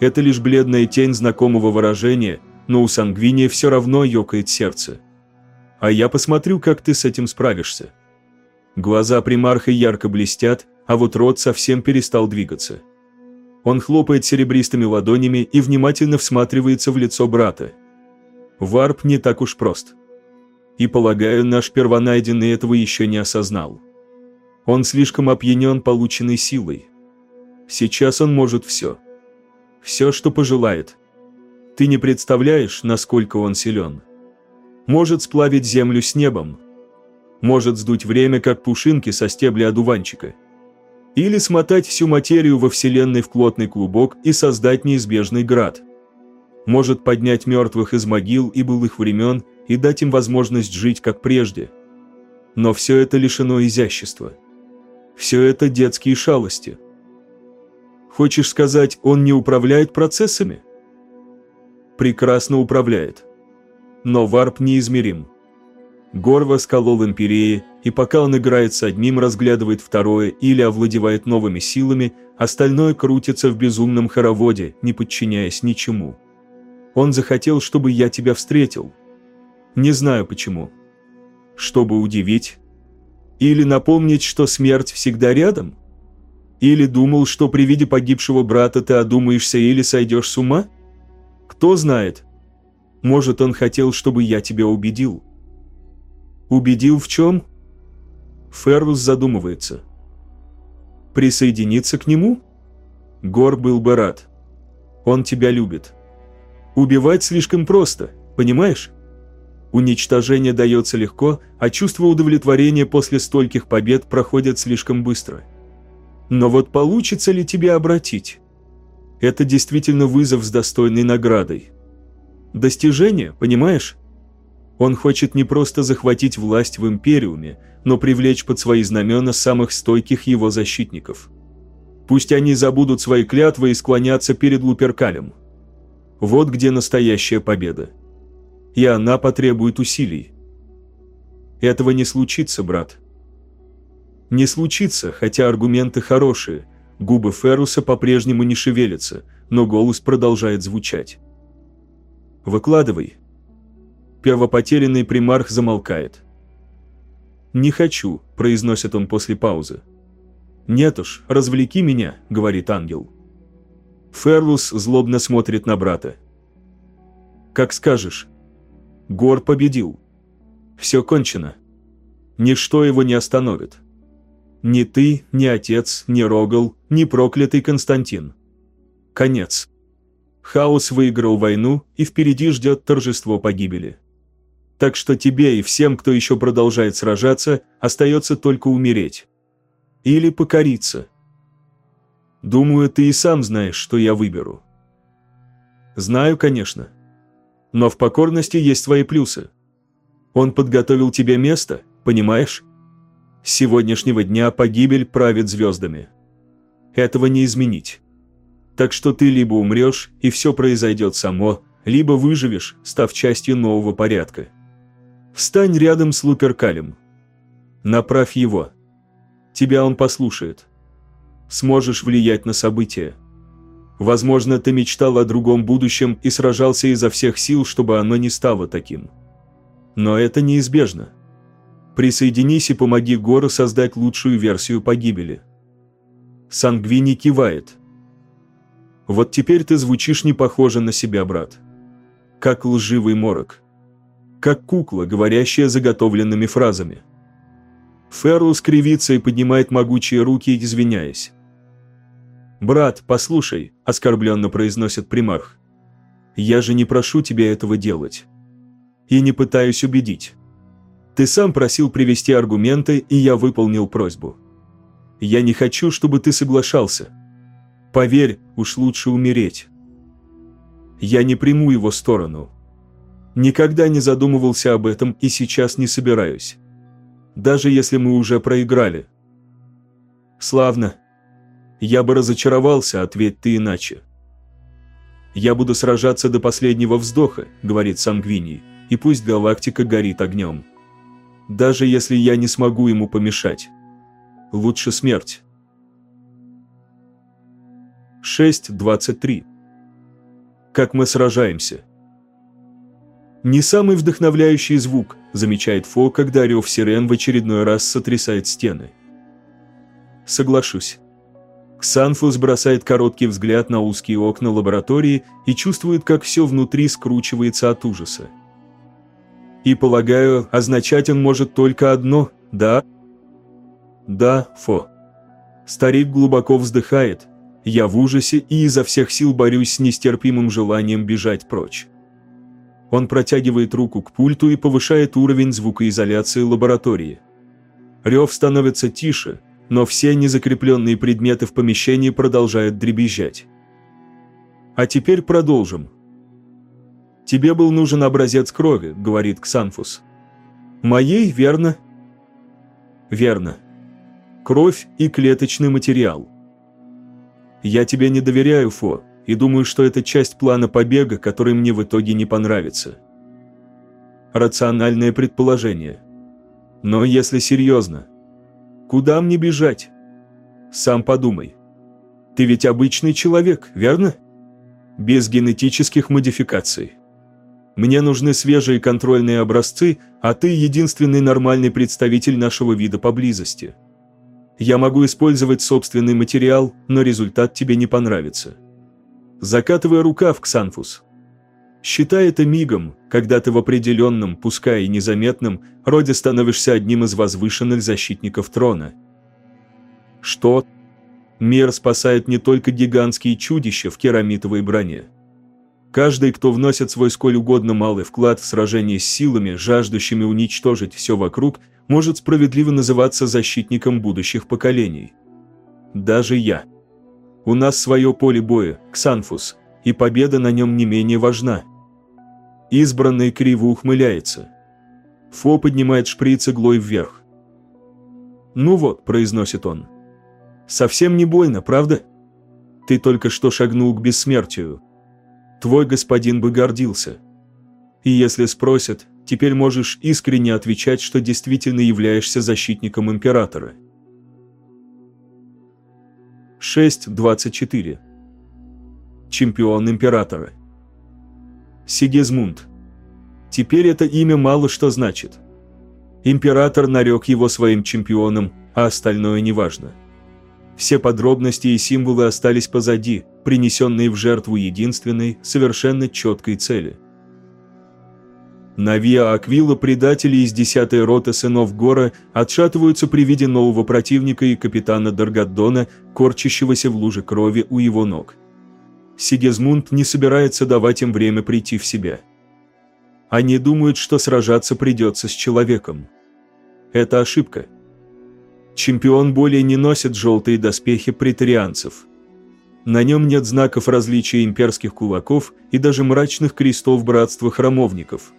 Это лишь бледная тень знакомого выражения, но у Сангвиния все равно ёкает сердце. А я посмотрю, как ты с этим справишься. Глаза примарха ярко блестят, а вот рот совсем перестал двигаться. Он хлопает серебристыми ладонями и внимательно всматривается в лицо брата. Варп не так уж прост. И, полагаю, наш первонайденный этого еще не осознал. Он слишком опьянен полученной силой. Сейчас он может все. Все, что пожелает. Ты не представляешь, насколько он силен. Может сплавить землю с небом. Может сдуть время, как пушинки со стебля одуванчика или смотать всю материю во Вселенной в плотный клубок и создать неизбежный град. Может поднять мертвых из могил и былых времен и дать им возможность жить как прежде. Но все это лишено изящества. Все это детские шалости. Хочешь сказать, он не управляет процессами? Прекрасно управляет. Но варп неизмерим. Горва сколол империи, и пока он играет с одним, разглядывает второе или овладевает новыми силами, остальное крутится в безумном хороводе, не подчиняясь ничему. Он захотел, чтобы я тебя встретил. Не знаю почему. Чтобы удивить? Или напомнить, что смерть всегда рядом? Или думал, что при виде погибшего брата ты одумаешься или сойдешь с ума? Кто знает? Может, он хотел, чтобы я тебя убедил. Убедил в чем? Феррус задумывается. Присоединиться к нему? Гор был бы рад. Он тебя любит. Убивать слишком просто, понимаешь? Уничтожение дается легко, а чувство удовлетворения после стольких побед проходит слишком быстро. Но вот получится ли тебе обратить? Это действительно вызов с достойной наградой. Достижение, понимаешь? Он хочет не просто захватить власть в Империуме, но привлечь под свои знамена самых стойких его защитников. Пусть они забудут свои клятвы и склонятся перед Луперкалем. Вот где настоящая победа. И она потребует усилий. Этого не случится, брат. Не случится, хотя аргументы хорошие. Губы Ферруса по-прежнему не шевелятся, но голос продолжает звучать. «Выкладывай». Первопотерянный примарх замолкает. «Не хочу», – произносит он после паузы. «Нет уж, развлеки меня», – говорит ангел. Ферлус злобно смотрит на брата. «Как скажешь». Гор победил. Все кончено. Ничто его не остановит. Ни ты, ни отец, ни Рогал, ни проклятый Константин. Конец. Хаос выиграл войну, и впереди ждет торжество погибели. Так что тебе и всем, кто еще продолжает сражаться, остается только умереть. Или покориться. Думаю, ты и сам знаешь, что я выберу. Знаю, конечно. Но в покорности есть свои плюсы. Он подготовил тебе место, понимаешь? С сегодняшнего дня погибель правит звездами. Этого не изменить. Так что ты либо умрешь, и все произойдет само, либо выживешь, став частью нового порядка. Встань рядом с Луперкалем. Направь его. Тебя он послушает. Сможешь влиять на события. Возможно, ты мечтал о другом будущем и сражался изо всех сил, чтобы оно не стало таким. Но это неизбежно. Присоединись и помоги Гору создать лучшую версию погибели. Сангвини кивает. Вот теперь ты звучишь не похоже на себя, брат. Как лживый морок как кукла, говорящая заготовленными фразами. Ферру скривится и поднимает могучие руки, извиняясь. «Брат, послушай», – оскорбленно произносит примарх. «Я же не прошу тебя этого делать. И не пытаюсь убедить. Ты сам просил привести аргументы, и я выполнил просьбу. Я не хочу, чтобы ты соглашался. Поверь, уж лучше умереть. Я не приму его сторону, Никогда не задумывался об этом и сейчас не собираюсь. Даже если мы уже проиграли. Славно. Я бы разочаровался, ответь ты иначе. Я буду сражаться до последнего вздоха, говорит Сангвиний, и пусть галактика горит огнем. Даже если я не смогу ему помешать. Лучше смерть. 6.23 Как мы сражаемся. Не самый вдохновляющий звук, замечает Фо, когда рев сирен в очередной раз сотрясает стены. Соглашусь. Ксанфус бросает короткий взгляд на узкие окна лаборатории и чувствует, как все внутри скручивается от ужаса. И, полагаю, означать он может только одно, да? Да, Фо. Старик глубоко вздыхает. Я в ужасе и изо всех сил борюсь с нестерпимым желанием бежать прочь. Он протягивает руку к пульту и повышает уровень звукоизоляции лаборатории. Рев становится тише, но все незакрепленные предметы в помещении продолжают дребезжать. А теперь продолжим. «Тебе был нужен образец крови», — говорит Ксанфус. «Моей, верно?» «Верно. Кровь и клеточный материал». «Я тебе не доверяю, Фо и думаю, что это часть плана побега, который мне в итоге не понравится. Рациональное предположение. Но если серьезно, куда мне бежать? Сам подумай. Ты ведь обычный человек, верно? Без генетических модификаций. Мне нужны свежие контрольные образцы, а ты единственный нормальный представитель нашего вида поблизости. Я могу использовать собственный материал, но результат тебе не понравится закатывая рукав Ксанфус. Считай это мигом, когда ты в определенном, пускай и незаметном, роде становишься одним из возвышенных защитников трона. Что? Мир спасает не только гигантские чудища в керамитовой броне. Каждый, кто вносит свой сколь угодно малый вклад в сражение с силами, жаждущими уничтожить все вокруг, может справедливо называться защитником будущих поколений. Даже я. У нас свое поле боя, Ксанфус, и победа на нем не менее важна. Избранный криво ухмыляется. Фо поднимает шприц иглой вверх. «Ну вот», – произносит он. «Совсем не больно, правда? Ты только что шагнул к бессмертию. Твой господин бы гордился. И если спросят, теперь можешь искренне отвечать, что действительно являешься защитником императора. 6.24. Чемпион императора. Сигизмунд. Теперь это имя мало что значит. Император нарек его своим чемпионом, а остальное неважно. Все подробности и символы остались позади, принесенные в жертву единственной, совершенно четкой цели. На Виа Аквила предатели из 10-й роты сынов Гора отшатываются при виде нового противника и капитана Даргаддона, корчащегося в луже крови у его ног. Сигизмунд не собирается давать им время прийти в себя. Они думают, что сражаться придется с человеком. Это ошибка. Чемпион более не носит желтые доспехи претарианцев. На нем нет знаков различия имперских кулаков и даже мрачных крестов братства храмовников.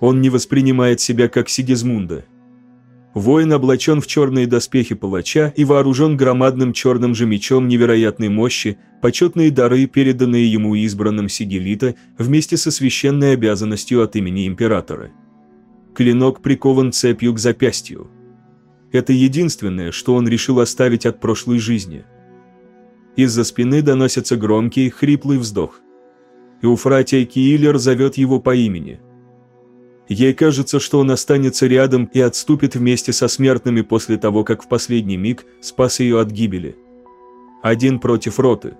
Он не воспринимает себя как Сигизмунда. Воин облачен в черные доспехи палача и вооружен громадным черным же мечом невероятной мощи, почетные дары, переданные ему избранным Сигелита, вместе со священной обязанностью от имени императора. Клинок прикован цепью к запястью. Это единственное, что он решил оставить от прошлой жизни. Из-за спины доносится громкий, хриплый вздох. Эуфратия Кииллер зовет его по имени. Ей кажется, что он останется рядом и отступит вместе со смертными после того, как в последний миг спас ее от гибели. Один против роты.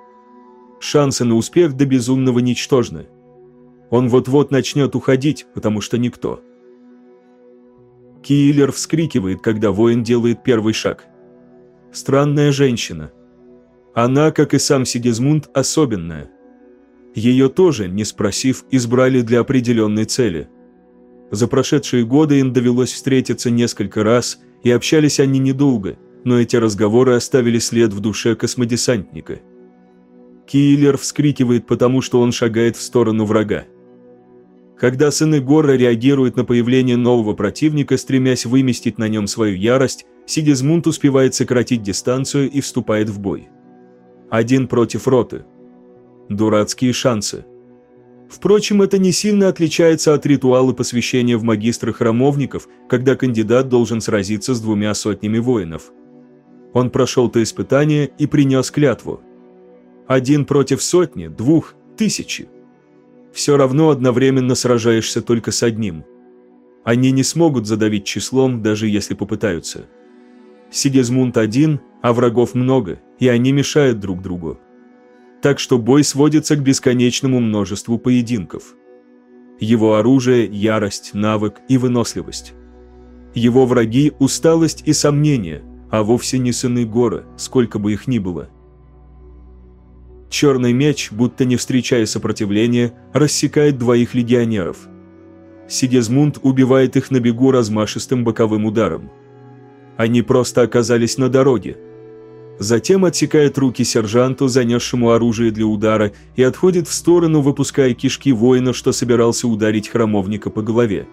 Шансы на успех до безумного ничтожны. Он вот-вот начнет уходить, потому что никто. Киллер вскрикивает, когда воин делает первый шаг. Странная женщина. Она, как и сам Сигизмунд, особенная. Ее тоже, не спросив, избрали для определенной цели. За прошедшие годы им довелось встретиться несколько раз, и общались они недолго, но эти разговоры оставили след в душе космодесантника. Киллер вскрикивает, потому что он шагает в сторону врага. Когда сыны Гора реагируют на появление нового противника, стремясь выместить на нем свою ярость, Сигизмунд успевает сократить дистанцию и вступает в бой. Один против роты. Дурацкие шансы. Впрочем, это не сильно отличается от ритуала посвящения в магистры храмовников, когда кандидат должен сразиться с двумя сотнями воинов. Он прошел то испытание и принес клятву. Один против сотни, двух, тысячи все равно одновременно сражаешься только с одним. Они не смогут задавить числом, даже если попытаются. Сигизмунд один, а врагов много, и они мешают друг другу. Так что бой сводится к бесконечному множеству поединков. Его оружие – ярость, навык и выносливость. Его враги – усталость и сомнения, а вовсе не сыны гора, сколько бы их ни было – Черный меч, будто не встречая сопротивления, рассекает двоих легионеров. Сигизмунд убивает их на бегу размашистым боковым ударом. Они просто оказались на дороге. Затем отсекает руки сержанту, занесшему оружие для удара, и отходит в сторону, выпуская кишки воина, что собирался ударить храмовника по голове.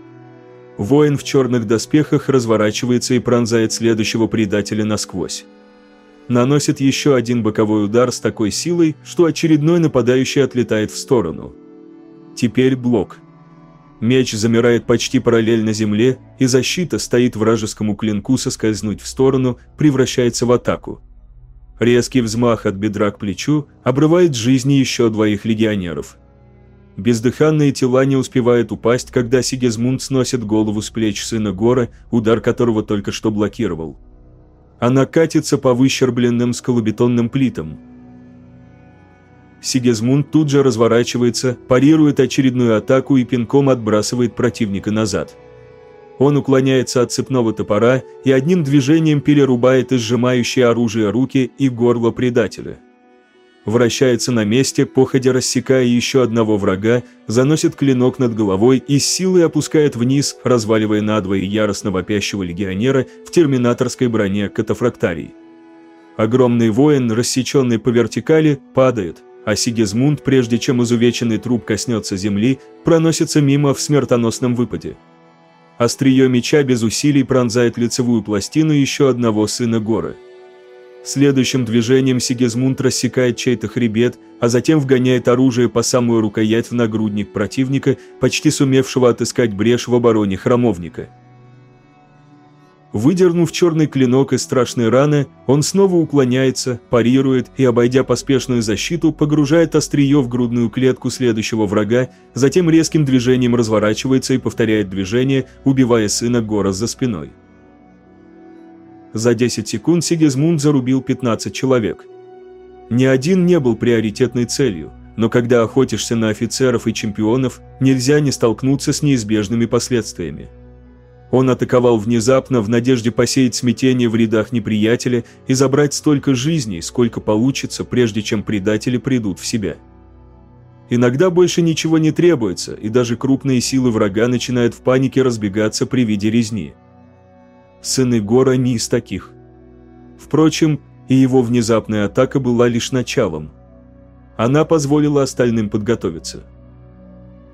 Воин в черных доспехах разворачивается и пронзает следующего предателя насквозь наносит еще один боковой удар с такой силой, что очередной нападающий отлетает в сторону. Теперь блок. Меч замирает почти параллельно земле, и защита стоит вражескому клинку соскользнуть в сторону, превращается в атаку. Резкий взмах от бедра к плечу обрывает жизни еще двоих легионеров. Бездыханные тела не успевают упасть, когда Сигизмунд сносит голову с плеч сына Гора, удар которого только что блокировал. Она катится по выщербленным скалобетонным плитам. Сигизмунд тут же разворачивается, парирует очередную атаку и пинком отбрасывает противника назад. Он уклоняется от цепного топора и одним движением перерубает изжимающие оружие руки и горло предателя вращается на месте, походя рассекая еще одного врага, заносит клинок над головой и с силой опускает вниз, разваливая надвое яростно вопящего легионера в терминаторской броне катафрактарий. Огромный воин, рассеченный по вертикали, падает, а Сигизмунд, прежде чем изувеченный труп коснется земли, проносится мимо в смертоносном выпаде. Острие меча без усилий пронзает лицевую пластину еще одного сына горы – Следующим движением Сигизмунд рассекает чей-то хребет, а затем вгоняет оружие по самую рукоять в нагрудник противника, почти сумевшего отыскать брешь в обороне храмовника. Выдернув черный клинок из страшной раны, он снова уклоняется, парирует и, обойдя поспешную защиту, погружает острие в грудную клетку следующего врага, затем резким движением разворачивается и повторяет движение, убивая сына Гора за спиной. За 10 секунд Сигизмунд зарубил 15 человек. Ни один не был приоритетной целью, но когда охотишься на офицеров и чемпионов, нельзя не столкнуться с неизбежными последствиями. Он атаковал внезапно в надежде посеять смятение в рядах неприятеля и забрать столько жизней, сколько получится, прежде чем предатели придут в себя. Иногда больше ничего не требуется, и даже крупные силы врага начинают в панике разбегаться при виде резни. Сыны Гора не из таких. Впрочем, и его внезапная атака была лишь началом. Она позволила остальным подготовиться.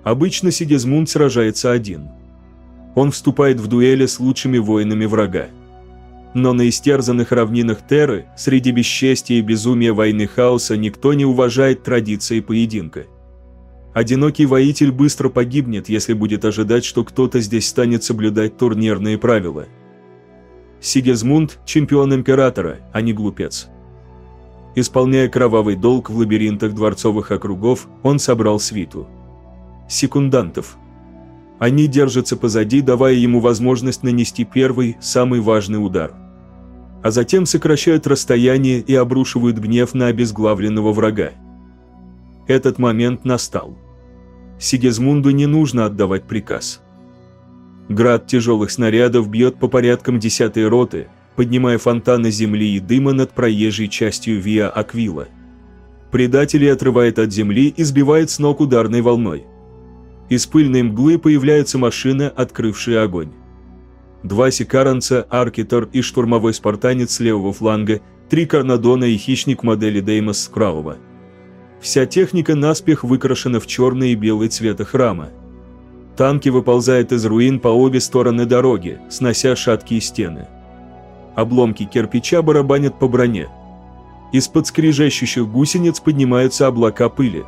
Обычно Сигизмунд сражается один – он вступает в дуэли с лучшими воинами врага. Но на истерзанных равнинах Терры, среди бесчестия и безумия войны хаоса, никто не уважает традиции поединка. Одинокий воитель быстро погибнет, если будет ожидать, что кто-то здесь станет соблюдать турнирные правила. Сигизмунд – чемпион императора, а не глупец. Исполняя кровавый долг в лабиринтах дворцовых округов, он собрал свиту. Секундантов – они держатся позади, давая ему возможность нанести первый, самый важный удар. А затем сокращают расстояние и обрушивают гнев на обезглавленного врага. Этот момент настал. Сигизмунду не нужно отдавать приказ. Град тяжелых снарядов бьет по порядкам десятой роты, поднимая фонтаны земли и дыма над проезжей частью Виа Аквила. Предателей отрывает от земли и сбивает с ног ударной волной. Из пыльной мглы появляются машины, открывшие огонь. Два сикаранца, аркитер и штурмовой спартанец с левого фланга, три карнадона и хищник модели Деймос с. Вся техника наспех выкрашена в черный и белый цвета храма. Танки выползают из руин по обе стороны дороги, снося шаткие стены. Обломки кирпича барабанят по броне. Из-под скрижащущих гусениц поднимаются облака пыли.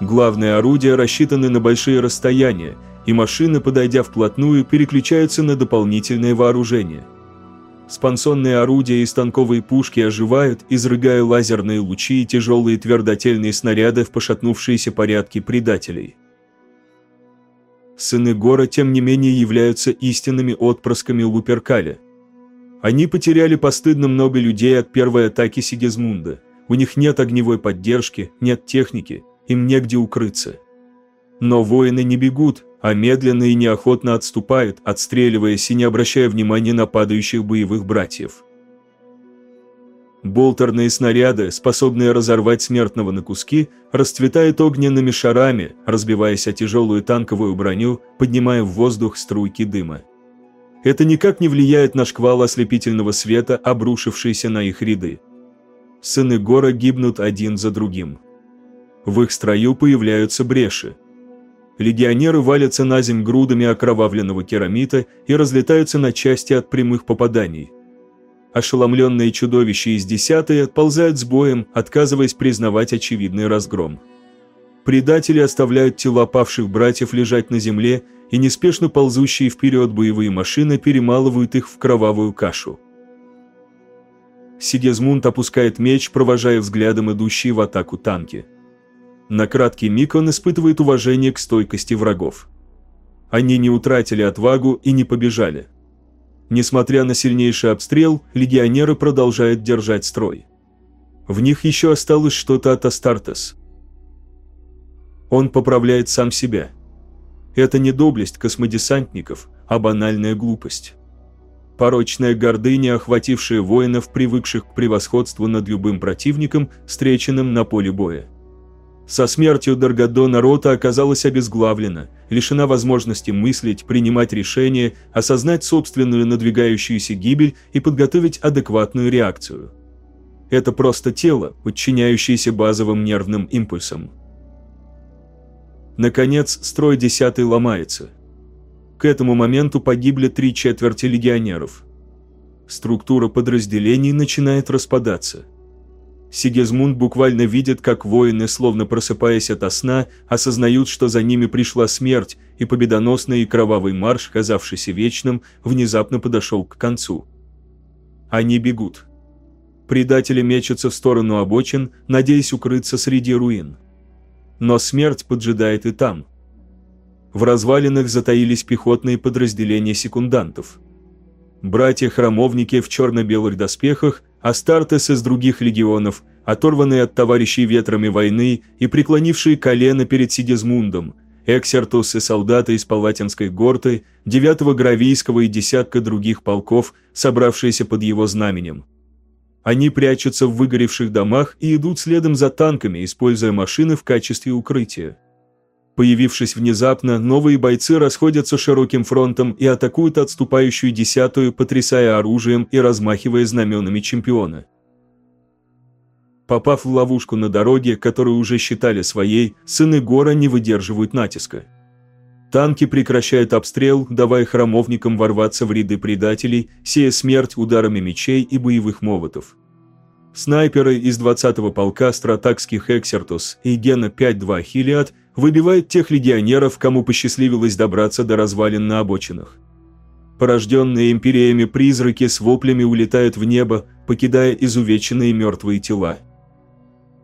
Главные орудия рассчитаны на большие расстояния, и машины, подойдя вплотную, переключаются на дополнительное вооружение. Спансонные орудия и станковые пушки оживают, изрыгая лазерные лучи и тяжелые твердотельные снаряды в пошатнувшиеся порядки предателей. Сыны Гора, тем не менее, являются истинными отпрысками Луперкаля. Они потеряли постыдно много людей от первой атаки Сигизмунда. У них нет огневой поддержки, нет техники, им негде укрыться. Но воины не бегут, а медленно и неохотно отступают, отстреливаясь и не обращая внимания на падающих боевых братьев. Болтерные снаряды, способные разорвать смертного на куски, расцветают огненными шарами, разбиваясь о тяжелую танковую броню, поднимая в воздух струйки дыма. Это никак не влияет на шквал ослепительного света, обрушившийся на их ряды. Сыны Гора гибнут один за другим. В их строю появляются бреши. Легионеры валятся на земь грудами окровавленного керамита и разлетаются на части от прямых попаданий. Ошеломленные чудовища из десятой отползают с боем, отказываясь признавать очевидный разгром. Предатели оставляют тела павших братьев лежать на земле, и неспешно ползущие вперед боевые машины перемалывают их в кровавую кашу. Сигезмунд опускает меч, провожая взглядом идущие в атаку танки. На краткий миг он испытывает уважение к стойкости врагов. Они не утратили отвагу и не побежали. Несмотря на сильнейший обстрел, легионеры продолжают держать строй. В них еще осталось что-то от Астартес. Он поправляет сам себя. Это не доблесть космодесантников, а банальная глупость. Порочная гордыня, охватившая воинов, привыкших к превосходству над любым противником, встреченным на поле боя. Со смертью Даргадона рота оказалась обезглавлена, лишена возможности мыслить, принимать решения, осознать собственную надвигающуюся гибель и подготовить адекватную реакцию. Это просто тело, подчиняющееся базовым нервным импульсам. Наконец, строй десятый ломается. К этому моменту погибли три четверти легионеров. Структура подразделений начинает распадаться – Сигизмунд буквально видит, как воины, словно просыпаясь ото сна, осознают, что за ними пришла смерть, и победоносный и кровавый марш, казавшийся вечным, внезапно подошел к концу. Они бегут. Предатели мечутся в сторону обочин, надеясь укрыться среди руин. Но смерть поджидает и там. В развалинах затаились пехотные подразделения секундантов. Братья-храмовники в черно-белых доспехах Астартес из других легионов, оторванные от товарищей ветрами войны и преклонившие колено перед Сидизмундом, Эксертус и солдаты из Палатинской горты, девятого Гравийского и десятка других полков, собравшиеся под его знаменем. Они прячутся в выгоревших домах и идут следом за танками, используя машины в качестве укрытия. Появившись внезапно, новые бойцы расходятся широким фронтом и атакуют отступающую десятую, потрясая оружием и размахивая знаменами чемпиона. Попав в ловушку на дороге, которую уже считали своей, сыны Гора не выдерживают натиска. Танки прекращают обстрел, давая храмовникам ворваться в ряды предателей, сея смерть ударами мечей и боевых молотов. Снайперы из 20-го полка стратакских Эксертус и Гена 5-2 Хилиад выбивает тех легионеров, кому посчастливилось добраться до развалин на обочинах. Порожденные империями призраки с воплями улетают в небо, покидая изувеченные мертвые тела.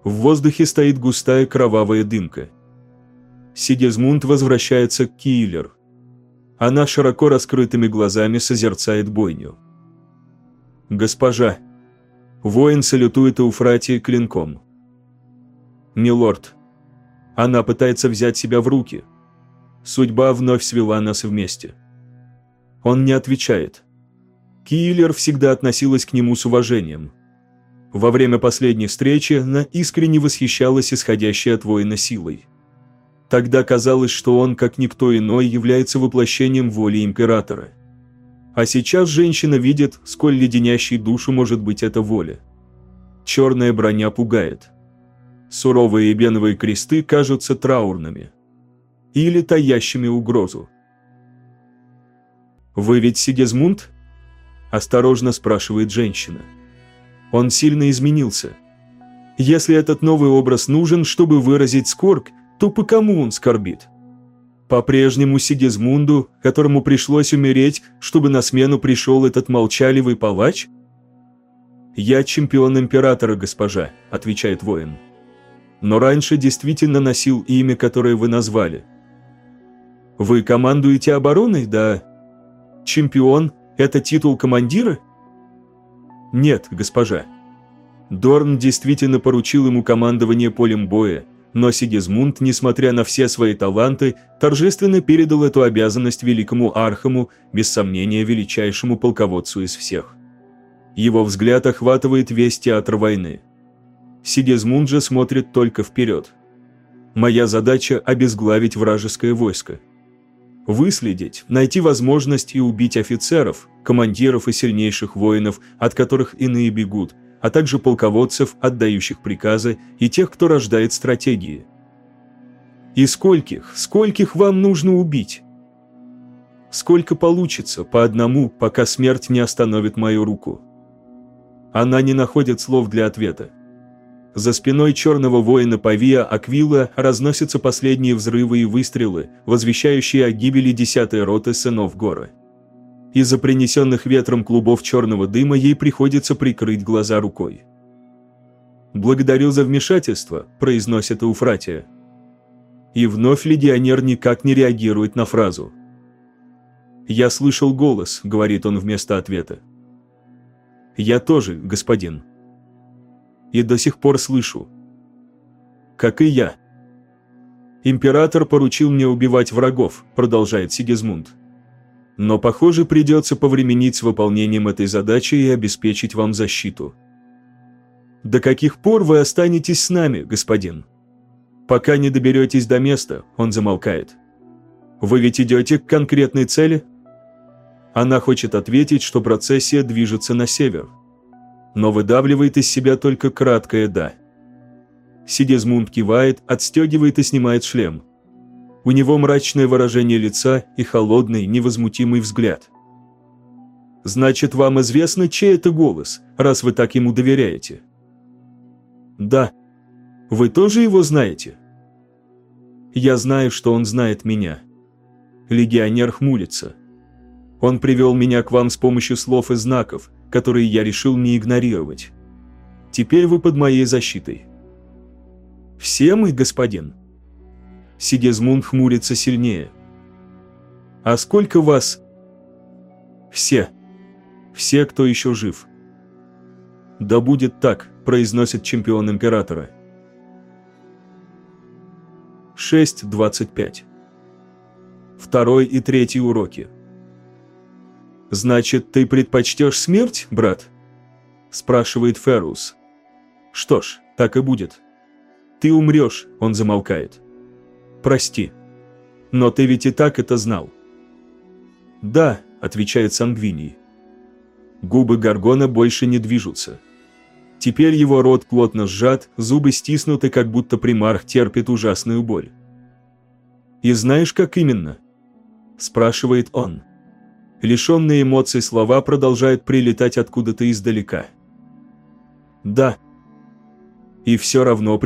В воздухе стоит густая кровавая дымка. Сигизмунд возвращается к Киллер. Она широко раскрытыми глазами созерцает бойню. «Госпожа!» Воин салютует Эуфратии клинком. «Милорд!» Она пытается взять себя в руки. Судьба вновь свела нас вместе. Он не отвечает. Киллер всегда относилась к нему с уважением. Во время последней встречи она искренне восхищалась исходящей от воина силой. Тогда казалось, что он, как никто иной, является воплощением воли императора. А сейчас женщина видит, сколь леденящей душу может быть эта воля. Черная броня пугает. Суровые эбеновые кресты кажутся траурными. Или таящими угрозу. «Вы ведь Сигизмунд?» – осторожно спрашивает женщина. Он сильно изменился. Если этот новый образ нужен, чтобы выразить скорбь, то по кому он скорбит? По-прежнему Сигизмунду, которому пришлось умереть, чтобы на смену пришел этот молчаливый палач? «Я чемпион императора, госпожа», – отвечает воин но раньше действительно носил имя, которое вы назвали. Вы командуете обороной, да? Чемпион – это титул командира? Нет, госпожа. Дорн действительно поручил ему командование полем боя, но Сигизмунд, несмотря на все свои таланты, торжественно передал эту обязанность великому Архаму, без сомнения величайшему полководцу из всех. Его взгляд охватывает весь театр войны. Сигизмунд же смотрит только вперед. Моя задача – обезглавить вражеское войско. Выследить, найти возможность и убить офицеров, командиров и сильнейших воинов, от которых иные бегут, а также полководцев, отдающих приказы, и тех, кто рождает стратегии. И скольких, скольких вам нужно убить? Сколько получится, по одному, пока смерть не остановит мою руку? Она не находит слов для ответа. За спиной черного воина Павия Аквила разносятся последние взрывы и выстрелы, возвещающие о гибели десятой роты сынов горы. Из-за принесенных ветром клубов черного дыма ей приходится прикрыть глаза рукой. «Благодарю за вмешательство», – произносит Уфратия. И вновь легионер никак не реагирует на фразу. «Я слышал голос», – говорит он вместо ответа. «Я тоже, господин» и до сих пор слышу. Как и я. Император поручил мне убивать врагов, продолжает Сигизмунд. Но, похоже, придется повременить с выполнением этой задачи и обеспечить вам защиту. До каких пор вы останетесь с нами, господин? Пока не доберетесь до места, он замолкает. Вы ведь идете к конкретной цели? Она хочет ответить, что процессия движется на север но выдавливает из себя только краткое «да». Сигизмунд кивает, отстегивает и снимает шлем. У него мрачное выражение лица и холодный, невозмутимый взгляд. «Значит, вам известно, чей это голос, раз вы так ему доверяете?» Да. Вы тоже его знаете? Я знаю, что он знает меня. Легионер хмурится. Он привел меня к вам с помощью слов и знаков, которые я решил не игнорировать. Теперь вы под моей защитой. Все мы, господин. Сигизмунд хмурится сильнее. А сколько вас? Все. Все, кто еще жив. Да будет так, произносит чемпион императора. 6.25. Второй и третий уроки. «Значит, ты предпочтешь смерть, брат?» – спрашивает Феррус. «Что ж, так и будет. Ты умрешь», – он замолкает. «Прости. Но ты ведь и так это знал». «Да», – отвечает Сангвиний. Губы Гаргона больше не движутся. Теперь его рот плотно сжат, зубы стиснуты, как будто примарх терпит ужасную боль. «И знаешь, как именно?» – спрашивает он. Лишенные эмоций слова продолжают прилетать откуда-то издалека. «Да». «И все равно при